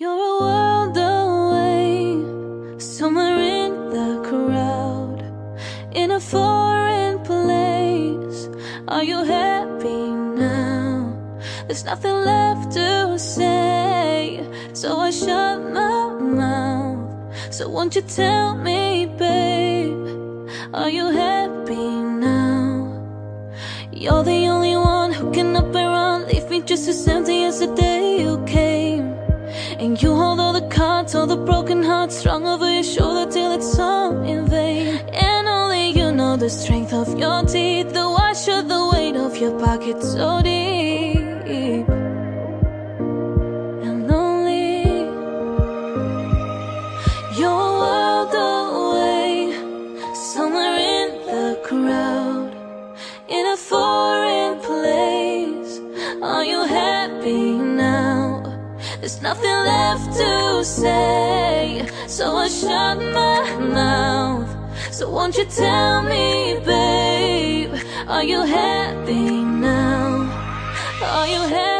You're a world away, somewhere in the crowd, in a foreign place. Are you happy now? There's nothing left to say, so I shut my mouth. So won't you tell me, babe, are you happy now? You're the only one who can up around, leave me just as empty You hold all the cards, all the broken hearts strung over your shoulder till it's all in vain. And only you know the strength of your teeth, the wash of the weight of your pockets, so deep. There's nothing left to say, so I shut my mouth. So won't you tell me, babe, are you happy now? Are you happy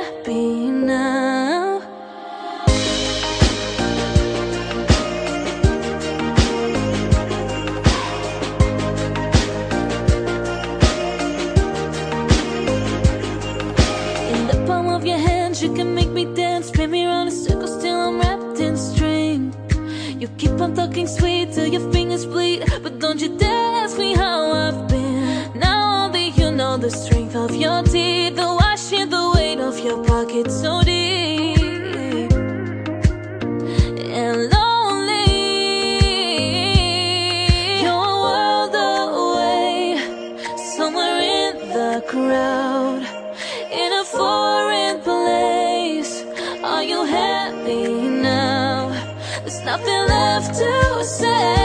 your fingers bleed, but don't you dare ask me how I've been. Now only you know the strength of your teeth, the washing the weight of your pocket so deep and lonely. You're a world away, somewhere in the crowd, in a foreign place. Are you happy now? There's nothing left to say,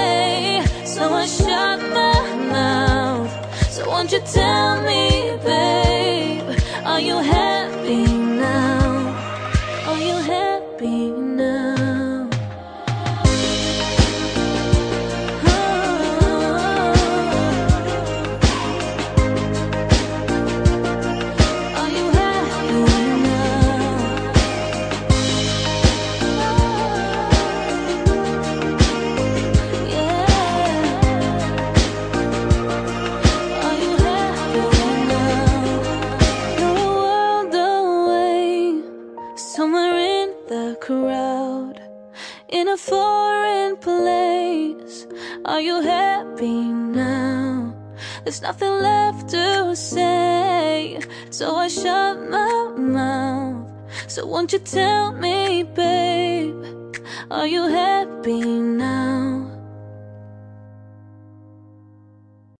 tell me, babe, are you happy now? Are you happy now? In the crowd, in a foreign place. Are you happy now? There's nothing left to say, so I shut my mouth. So won't you tell me, babe, are you happy now?